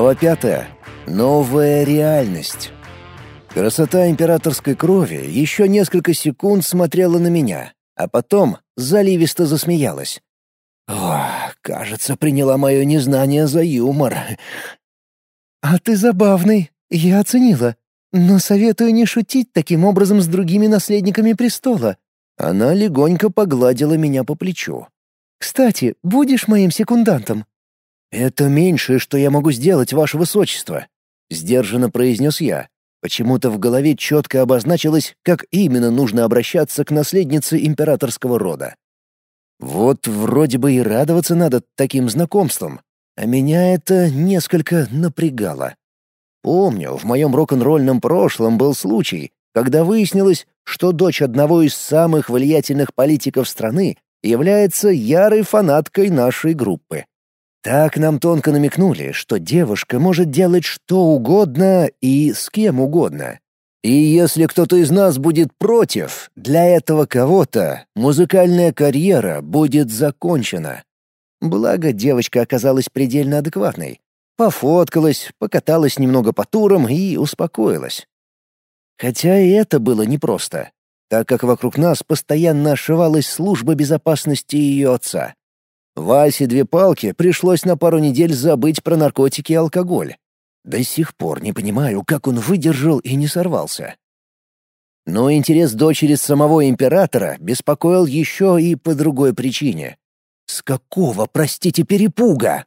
Глава пятая. Новая реальность. Красота императорской крови еще несколько секунд смотрела на меня, а потом заливисто засмеялась. О, кажется, приняла мое незнание за юмор. «А ты забавный, я оценила. Но советую не шутить таким образом с другими наследниками престола». Она легонько погладила меня по плечу. «Кстати, будешь моим секундантом?» «Это меньшее, что я могу сделать, ваше высочество», — сдержанно произнес я. Почему-то в голове четко обозначилось, как именно нужно обращаться к наследнице императорского рода. Вот вроде бы и радоваться надо таким знакомствам, а меня это несколько напрягало. Помню, в моем рок-н-ролльном прошлом был случай, когда выяснилось, что дочь одного из самых влиятельных политиков страны является ярой фанаткой нашей группы. Так нам тонко намекнули, что девушка может делать что угодно и с кем угодно. И если кто-то из нас будет против, для этого кого-то музыкальная карьера будет закончена. Благо, девочка оказалась предельно адекватной. Пофоткалась, покаталась немного по турам и успокоилась. Хотя и это было непросто, так как вокруг нас постоянно ошивалась служба безопасности ее отца. Васе две палки пришлось на пару недель забыть про наркотики и алкоголь. До сих пор не понимаю, как он выдержал и не сорвался. Но интерес дочери самого императора беспокоил еще и по другой причине. С какого, простите, перепуга?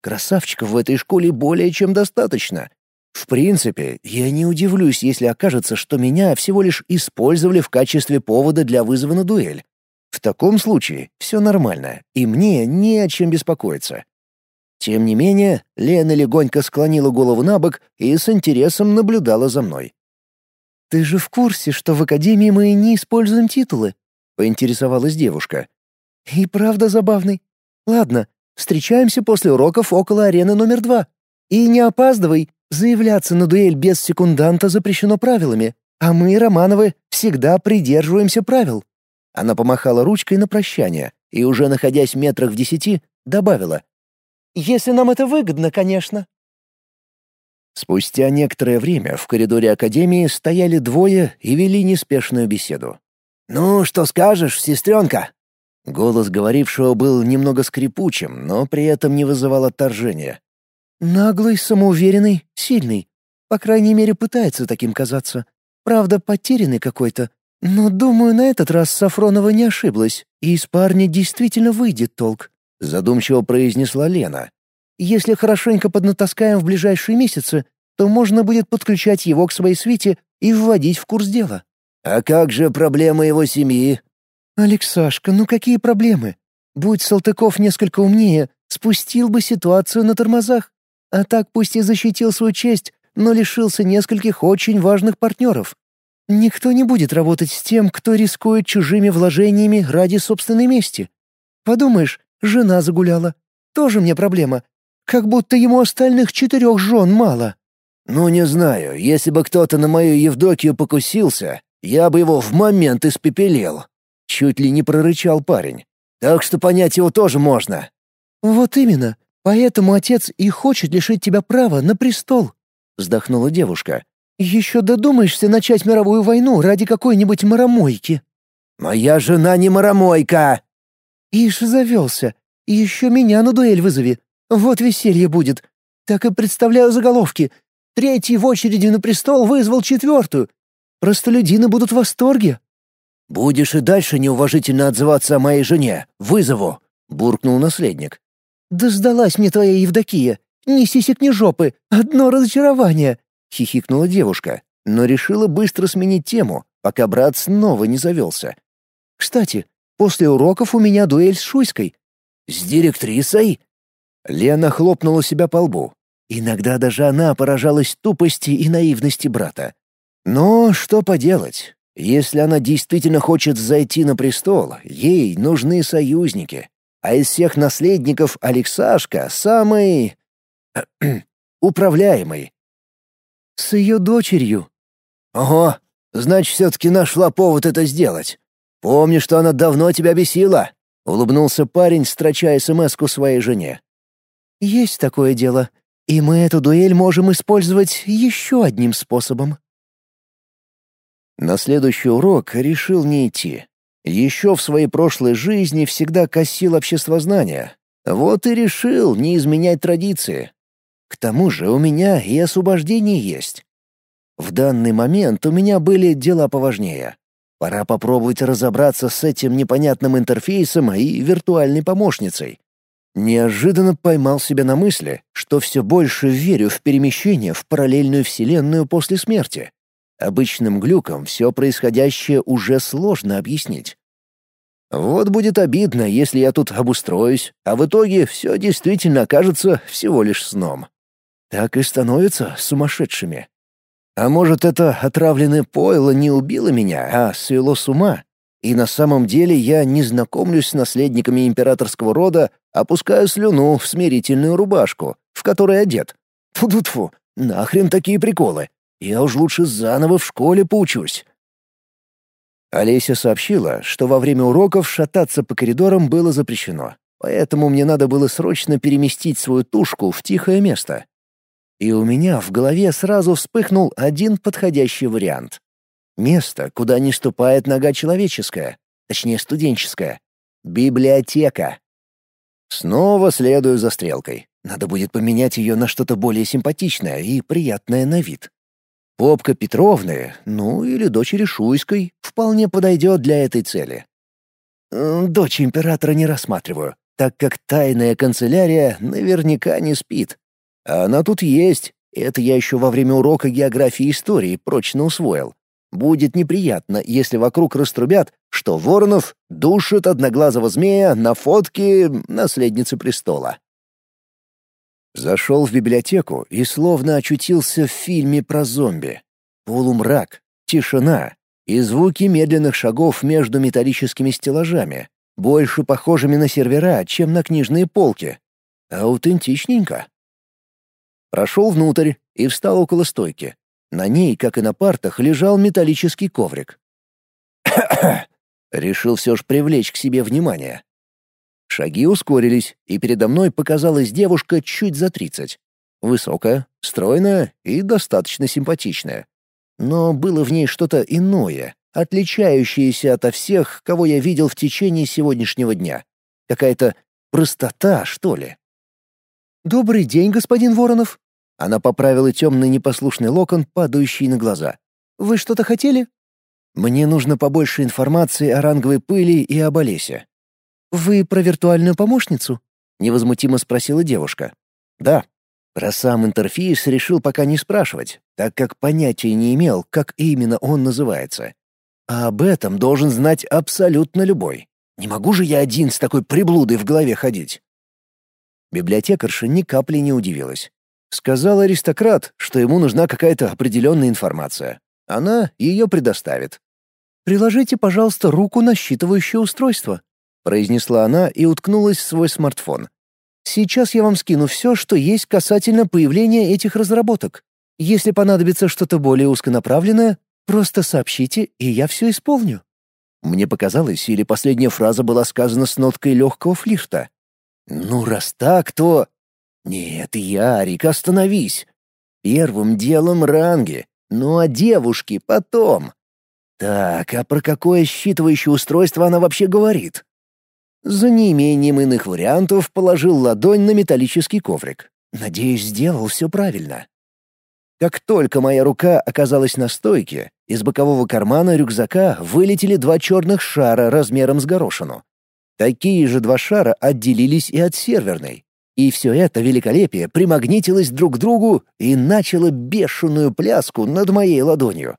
Красавчиков в этой школе более чем достаточно. В принципе, я не удивлюсь, если окажется, что меня всего лишь использовали в качестве повода для вызова на дуэль. В таком случае все нормально, и мне не о чем беспокоиться. Тем не менее, Лена легонько склонила голову на бок и с интересом наблюдала за мной. «Ты же в курсе, что в Академии мы не используем титулы?» — поинтересовалась девушка. «И правда забавный. Ладно, встречаемся после уроков около арены номер два. И не опаздывай, заявляться на дуэль без секунданта запрещено правилами, а мы, Романовы, всегда придерживаемся правил». Она помахала ручкой на прощание и, уже находясь метрах в десяти, добавила. «Если нам это выгодно, конечно». Спустя некоторое время в коридоре академии стояли двое и вели неспешную беседу. «Ну, что скажешь, сестренка?» Голос говорившего был немного скрипучим, но при этом не вызывал отторжения. «Наглый, самоуверенный, сильный. По крайней мере, пытается таким казаться. Правда, потерянный какой-то, но, думаю, на этот раз Сафронова не ошиблась, и из парня действительно выйдет толк», — задумчиво произнесла Лена. «Если хорошенько поднатаскаем в ближайшие месяцы, то можно будет подключать его к своей свите и вводить в курс дела». «А как же проблемы его семьи?» «Алексашка, ну какие проблемы? Будь Салтыков несколько умнее, спустил бы ситуацию на тормозах. А так пусть и защитил свою честь, но лишился нескольких очень важных партнеров. Никто не будет работать с тем, кто рискует чужими вложениями ради собственной мести. Подумаешь, жена загуляла. Тоже мне проблема. Как будто ему остальных четырех жен мало. Ну, не знаю, если бы кто-то на мою Евдокию покусился, я бы его в момент испепелил. Чуть ли не прорычал парень. Так что понять его тоже можно. Вот именно. Поэтому отец и хочет лишить тебя права на престол, вздохнула девушка. Еще додумаешься начать мировую войну ради какой-нибудь маромойки?» «Моя жена не маромойка!» «Ишь, завелся. Еще меня на дуэль вызови. Вот веселье будет. Так и представляю заголовки. Третий в очереди на престол вызвал четвертую. Простолюдины будут в восторге». «Будешь и дальше неуважительно отзываться о моей жене. Вызову!» — буркнул наследник. «Да сдалась мне твоя Евдокия. Ни сисек, ни жопы. Одно разочарование хихикнула девушка, но решила быстро сменить тему, пока брат снова не завелся. «Кстати, после уроков у меня дуэль с Шуйской». «С директрисой?» Лена хлопнула себя по лбу. Иногда даже она поражалась тупости и наивности брата. Но что поделать? Если она действительно хочет зайти на престол, ей нужны союзники. А из всех наследников Алексашка самый... управляемый. С ее дочерью. Ого, значит, все-таки нашла повод это сделать. Помню, что она давно тебя бесила. Улыбнулся парень, строча смс своей жене. Есть такое дело. И мы эту дуэль можем использовать еще одним способом. На следующий урок решил не идти. Еще в своей прошлой жизни всегда косил обществознание. Вот и решил не изменять традиции. К тому же у меня и освобождение есть. В данный момент у меня были дела поважнее. Пора попробовать разобраться с этим непонятным интерфейсом и виртуальной помощницей. Неожиданно поймал себя на мысли, что все больше верю в перемещение в параллельную вселенную после смерти. Обычным глюком все происходящее уже сложно объяснить. Вот будет обидно, если я тут обустроюсь, а в итоге все действительно окажется всего лишь сном. Так и становятся сумасшедшими. А может, это отравленное пойло не убило меня, а свело с ума? И на самом деле я не знакомлюсь с наследниками императорского рода, опускаю слюну в смирительную рубашку, в которой одет. Фу-фу-фу, нахрен такие приколы? Я уж лучше заново в школе поучусь. Олеся сообщила, что во время уроков шататься по коридорам было запрещено, поэтому мне надо было срочно переместить свою тушку в тихое место. И у меня в голове сразу вспыхнул один подходящий вариант. Место, куда не ступает нога человеческая, точнее студенческая. Библиотека. Снова следую за стрелкой. Надо будет поменять ее на что-то более симпатичное и приятное на вид. Попка Петровны, ну или дочери Шуйской, вполне подойдет для этой цели. Дочь императора не рассматриваю, так как тайная канцелярия наверняка не спит. Она тут есть, это я еще во время урока географии и истории прочно усвоил. Будет неприятно, если вокруг раструбят, что Воронов душит одноглазого змея на фотке наследницы престола. Зашел в библиотеку и словно очутился в фильме про зомби. Полумрак, тишина и звуки медленных шагов между металлическими стеллажами, больше похожими на сервера, чем на книжные полки. Аутентичненько. Прошел внутрь и встал около стойки. На ней, как и на партах, лежал металлический коврик. Решил все же привлечь к себе внимание. Шаги ускорились, и передо мной показалась девушка чуть за тридцать. Высокая, стройная и достаточно симпатичная. Но было в ней что-то иное, отличающееся ото всех, кого я видел в течение сегодняшнего дня. Какая-то простота, что ли. «Добрый день, господин Воронов!» Она поправила темный непослушный локон, падающий на глаза. «Вы что-то хотели?» «Мне нужно побольше информации о ранговой пыли и об Олесе. «Вы про виртуальную помощницу?» — невозмутимо спросила девушка. «Да». Про сам интерфейс решил пока не спрашивать, так как понятия не имел, как именно он называется. А об этом должен знать абсолютно любой. Не могу же я один с такой приблудой в голове ходить. Библиотекарша ни капли не удивилась. Сказал аристократ, что ему нужна какая-то определенная информация. Она ее предоставит. «Приложите, пожалуйста, руку на считывающее устройство», произнесла она и уткнулась в свой смартфон. Сейчас я вам скину все, что есть касательно появления этих разработок. Если понадобится что-то более узконаправленное, просто сообщите, и я все исполню». Мне показалось, или последняя фраза была сказана с ноткой легкого флирта. «Ну, раз так, то...» «Нет, Ярик, остановись. Первым делом ранги, ну а девушки потом». «Так, а про какое считывающее устройство она вообще говорит?» За неимением иных вариантов положил ладонь на металлический коврик. Надеюсь, сделал все правильно. Как только моя рука оказалась на стойке, из бокового кармана рюкзака вылетели два черных шара размером с горошину. Такие же два шара отделились и от серверной. И все это великолепие примагнитилось друг к другу и начало бешеную пляску над моей ладонью.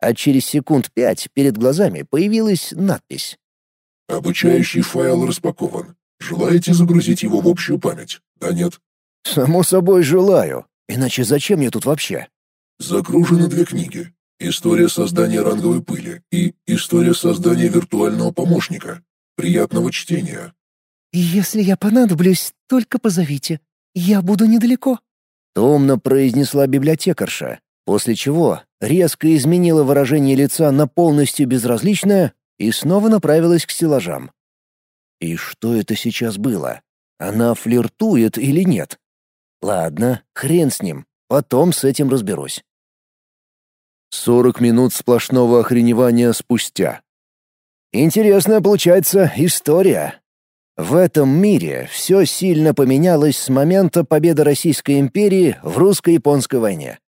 А через секунд пять перед глазами появилась надпись Обучающий файл распакован. Желаете загрузить его в общую память? Да нет? Само собой желаю. Иначе зачем я тут вообще? Загружены две книги. История создания ранговой пыли и История создания виртуального помощника. Приятного чтения. «Если я понадоблюсь, только позовите. Я буду недалеко», — томно произнесла библиотекарша, после чего резко изменила выражение лица на полностью безразличное и снова направилась к стеллажам. И что это сейчас было? Она флиртует или нет? Ладно, хрен с ним, потом с этим разберусь. Сорок минут сплошного охреневания спустя. Интересная получается история. В этом мире все сильно поменялось с момента победы Российской империи в русско-японской войне.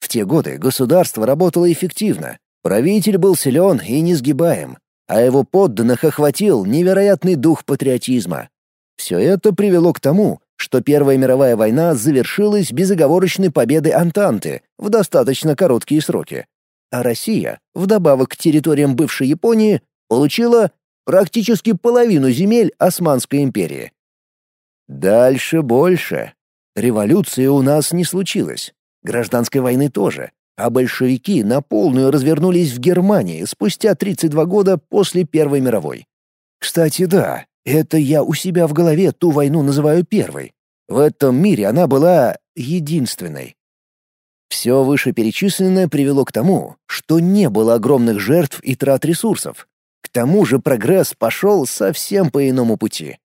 В те годы государство работало эффективно, правитель был силен и несгибаем, а его подданных охватил невероятный дух патриотизма. Все это привело к тому, что Первая мировая война завершилась безоговорочной победой Антанты в достаточно короткие сроки. А Россия, вдобавок к территориям бывшей Японии, получила практически половину земель Османской империи. Дальше больше. Революции у нас не случилось. Гражданской войны тоже. А большевики на полную развернулись в Германии спустя 32 года после Первой мировой. Кстати, да, это я у себя в голове ту войну называю первой. В этом мире она была единственной. Все вышеперечисленное привело к тому, что не было огромных жертв и трат ресурсов. Тому же прогресс пошел совсем по иному пути.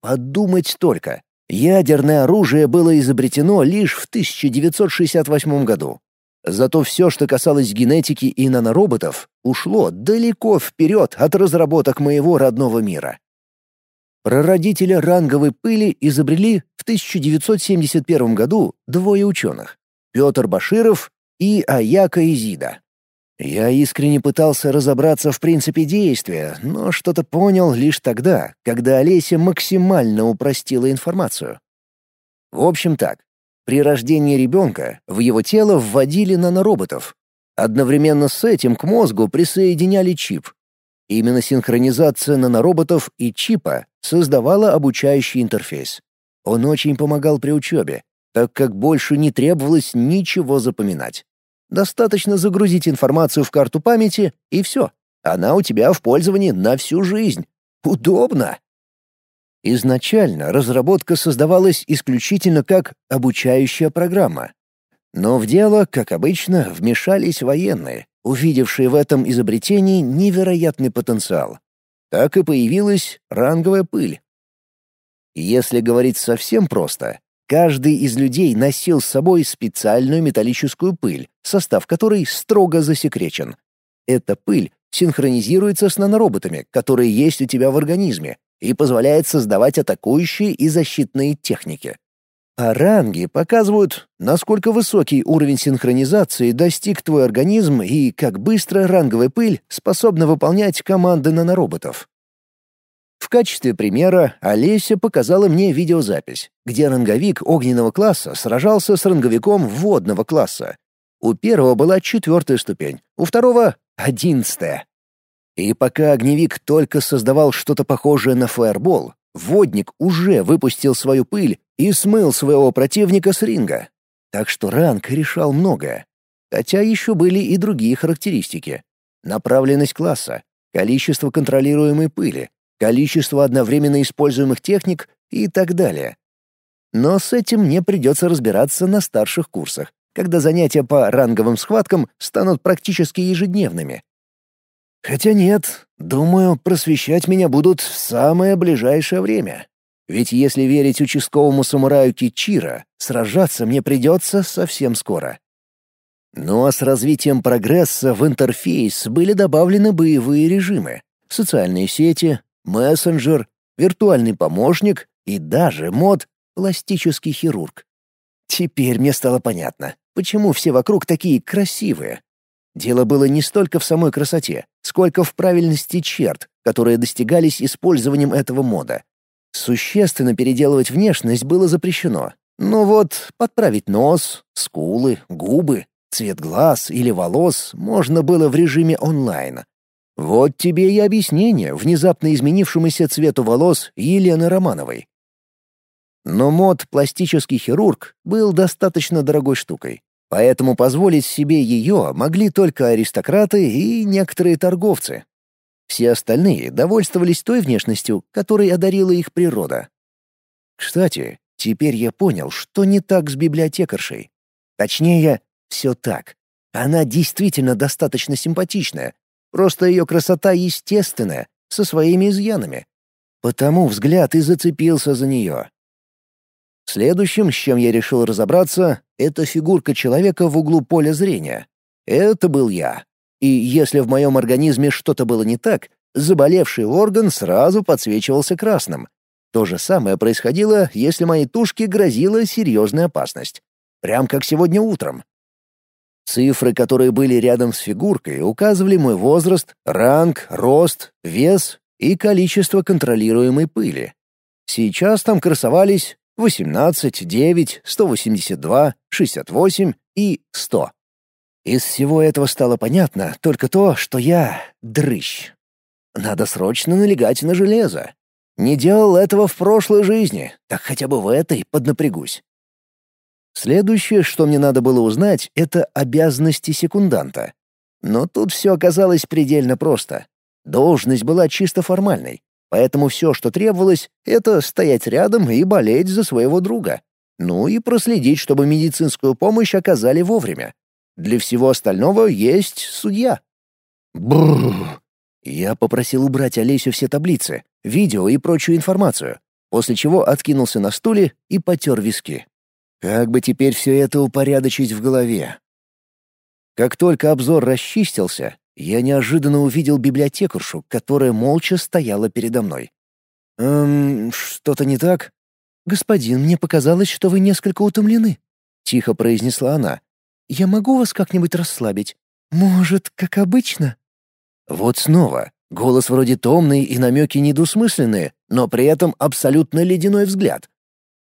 Подумать только. Ядерное оружие было изобретено лишь в 1968 году. Зато все, что касалось генетики и нанороботов, ушло далеко вперед от разработок моего родного мира. Прародителя ранговой пыли изобрели в 1971 году двое ученых — Петр Баширов и Аяка Изида. Я искренне пытался разобраться в принципе действия, но что-то понял лишь тогда, когда Олеся максимально упростила информацию. В общем так, при рождении ребенка в его тело вводили нанороботов. Одновременно с этим к мозгу присоединяли чип, Именно синхронизация нанороботов и чипа создавала обучающий интерфейс. Он очень помогал при учебе, так как больше не требовалось ничего запоминать. Достаточно загрузить информацию в карту памяти, и все. Она у тебя в пользовании на всю жизнь. Удобно. Изначально разработка создавалась исключительно как обучающая программа. Но в дело, как обычно, вмешались военные, увидевшие в этом изобретении невероятный потенциал. Так и появилась ранговая пыль. Если говорить совсем просто, каждый из людей носил с собой специальную металлическую пыль, состав которой строго засекречен. Эта пыль синхронизируется с нанороботами, которые есть у тебя в организме, и позволяет создавать атакующие и защитные техники. А ранги показывают, насколько высокий уровень синхронизации достиг твой организм и как быстро ранговая пыль способна выполнять команды нанороботов. В качестве примера Олеся показала мне видеозапись, где ранговик огненного класса сражался с ранговиком водного класса. У первого была четвертая ступень, у второго — одиннадцатая. И пока огневик только создавал что-то похожее на фаербол, водник уже выпустил свою пыль и смыл своего противника с ринга. Так что ранг решал многое. Хотя еще были и другие характеристики. Направленность класса, количество контролируемой пыли, количество одновременно используемых техник и так далее. Но с этим мне придется разбираться на старших курсах, когда занятия по ранговым схваткам станут практически ежедневными. Хотя нет, думаю, просвещать меня будут в самое ближайшее время. Ведь если верить участковому самураю Кичира, сражаться мне придется совсем скоро. Ну а с развитием прогресса в интерфейс были добавлены боевые режимы, социальные сети, мессенджер, виртуальный помощник и даже мод «пластический хирург». Теперь мне стало понятно, почему все вокруг такие красивые. Дело было не столько в самой красоте, сколько в правильности черт, которые достигались использованием этого мода. Существенно переделывать внешность было запрещено. Но вот подправить нос, скулы, губы, цвет глаз или волос можно было в режиме онлайн. Вот тебе и объяснение внезапно изменившемуся цвету волос Елены Романовой. Но мод «пластический хирург» был достаточно дорогой штукой, поэтому позволить себе ее могли только аристократы и некоторые торговцы, все остальные довольствовались той внешностью, которой одарила их природа. Кстати, теперь я понял, что не так с библиотекаршей. Точнее, все так. Она действительно достаточно симпатичная, просто ее красота естественная, со своими изъянами. Потому взгляд и зацепился за нее. Следующим, с чем я решил разобраться, это фигурка человека в углу поля зрения. Это был я. И если в моем организме что-то было не так, заболевший орган сразу подсвечивался красным. То же самое происходило, если моей тушке грозила серьезная опасность. Прям как сегодня утром. Цифры, которые были рядом с фигуркой, указывали мой возраст, ранг, рост, вес и количество контролируемой пыли. Сейчас там красовались 18, 9, 182, 68 и 100. Из всего этого стало понятно только то, что я дрыщ. Надо срочно налегать на железо. Не делал этого в прошлой жизни, так хотя бы в этой поднапрягусь. Следующее, что мне надо было узнать, это обязанности секунданта. Но тут все оказалось предельно просто. Должность была чисто формальной, поэтому все, что требовалось, это стоять рядом и болеть за своего друга. Ну и проследить, чтобы медицинскую помощь оказали вовремя. Для всего остального есть судья. Бррр. Я попросил убрать Олесю все таблицы, видео и прочую информацию, после чего откинулся на стуле и потер виски. Как бы теперь все это упорядочить в голове? Как только обзор расчистился, я неожиданно увидел библиотекаршу, которая молча стояла передо мной. «Эм, что-то не так?» «Господин, мне показалось, что вы несколько утомлены», — тихо произнесла она. «Я могу вас как-нибудь расслабить? Может, как обычно?» Вот снова. Голос вроде томный и намеки недвусмысленные, но при этом абсолютно ледяной взгляд.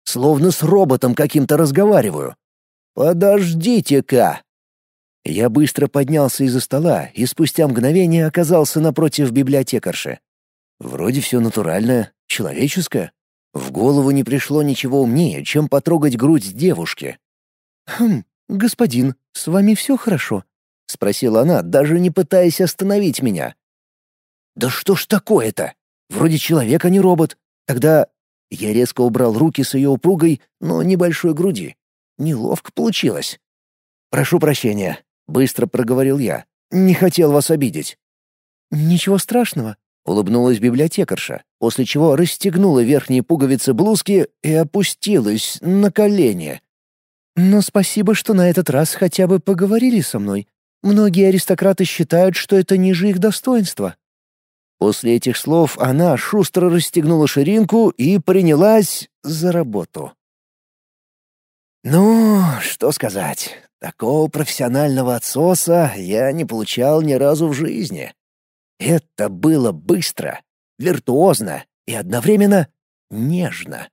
Словно с роботом каким-то разговариваю. «Подождите-ка!» Я быстро поднялся из-за стола и спустя мгновение оказался напротив библиотекарши. Вроде все натуральное, человеческое. В голову не пришло ничего умнее, чем потрогать грудь девушки. «Хм, господин, с вами все хорошо?» — спросила она, даже не пытаясь остановить меня. «Да что ж такое-то? Вроде человек, а не робот. Тогда я резко убрал руки с ее упругой, но небольшой груди. Неловко получилось. «Прошу прощения», — быстро проговорил я. «Не хотел вас обидеть». «Ничего страшного», — улыбнулась библиотекарша, после чего расстегнула верхние пуговицы блузки и опустилась на колени. «Но спасибо, что на этот раз хотя бы поговорили со мной. Многие аристократы считают, что это ниже их достоинства». После этих слов она шустро расстегнула ширинку и принялась за работу. Ну, что сказать, такого профессионального отсоса я не получал ни разу в жизни. Это было быстро, виртуозно и одновременно нежно.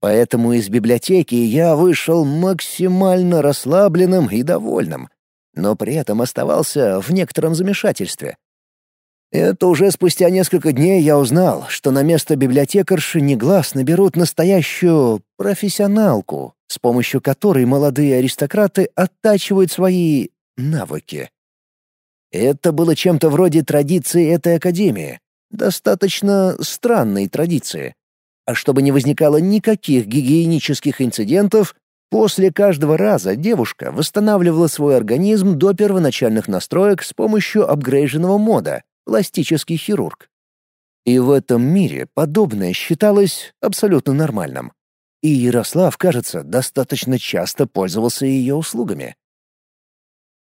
Поэтому из библиотеки я вышел максимально расслабленным и довольным, но при этом оставался в некотором замешательстве. Это уже спустя несколько дней я узнал, что на место библиотекарши негласно берут настоящую профессионалку, с помощью которой молодые аристократы оттачивают свои навыки. Это было чем-то вроде традиции этой академии, достаточно странной традиции. А чтобы не возникало никаких гигиенических инцидентов, после каждого раза девушка восстанавливала свой организм до первоначальных настроек с помощью апгрейженного мода, пластический хирург. И в этом мире подобное считалось абсолютно нормальным. И Ярослав, кажется, достаточно часто пользовался ее услугами.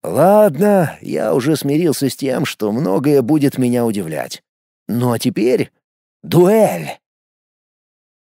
Ладно, я уже смирился с тем, что многое будет меня удивлять. Ну а теперь дуэль.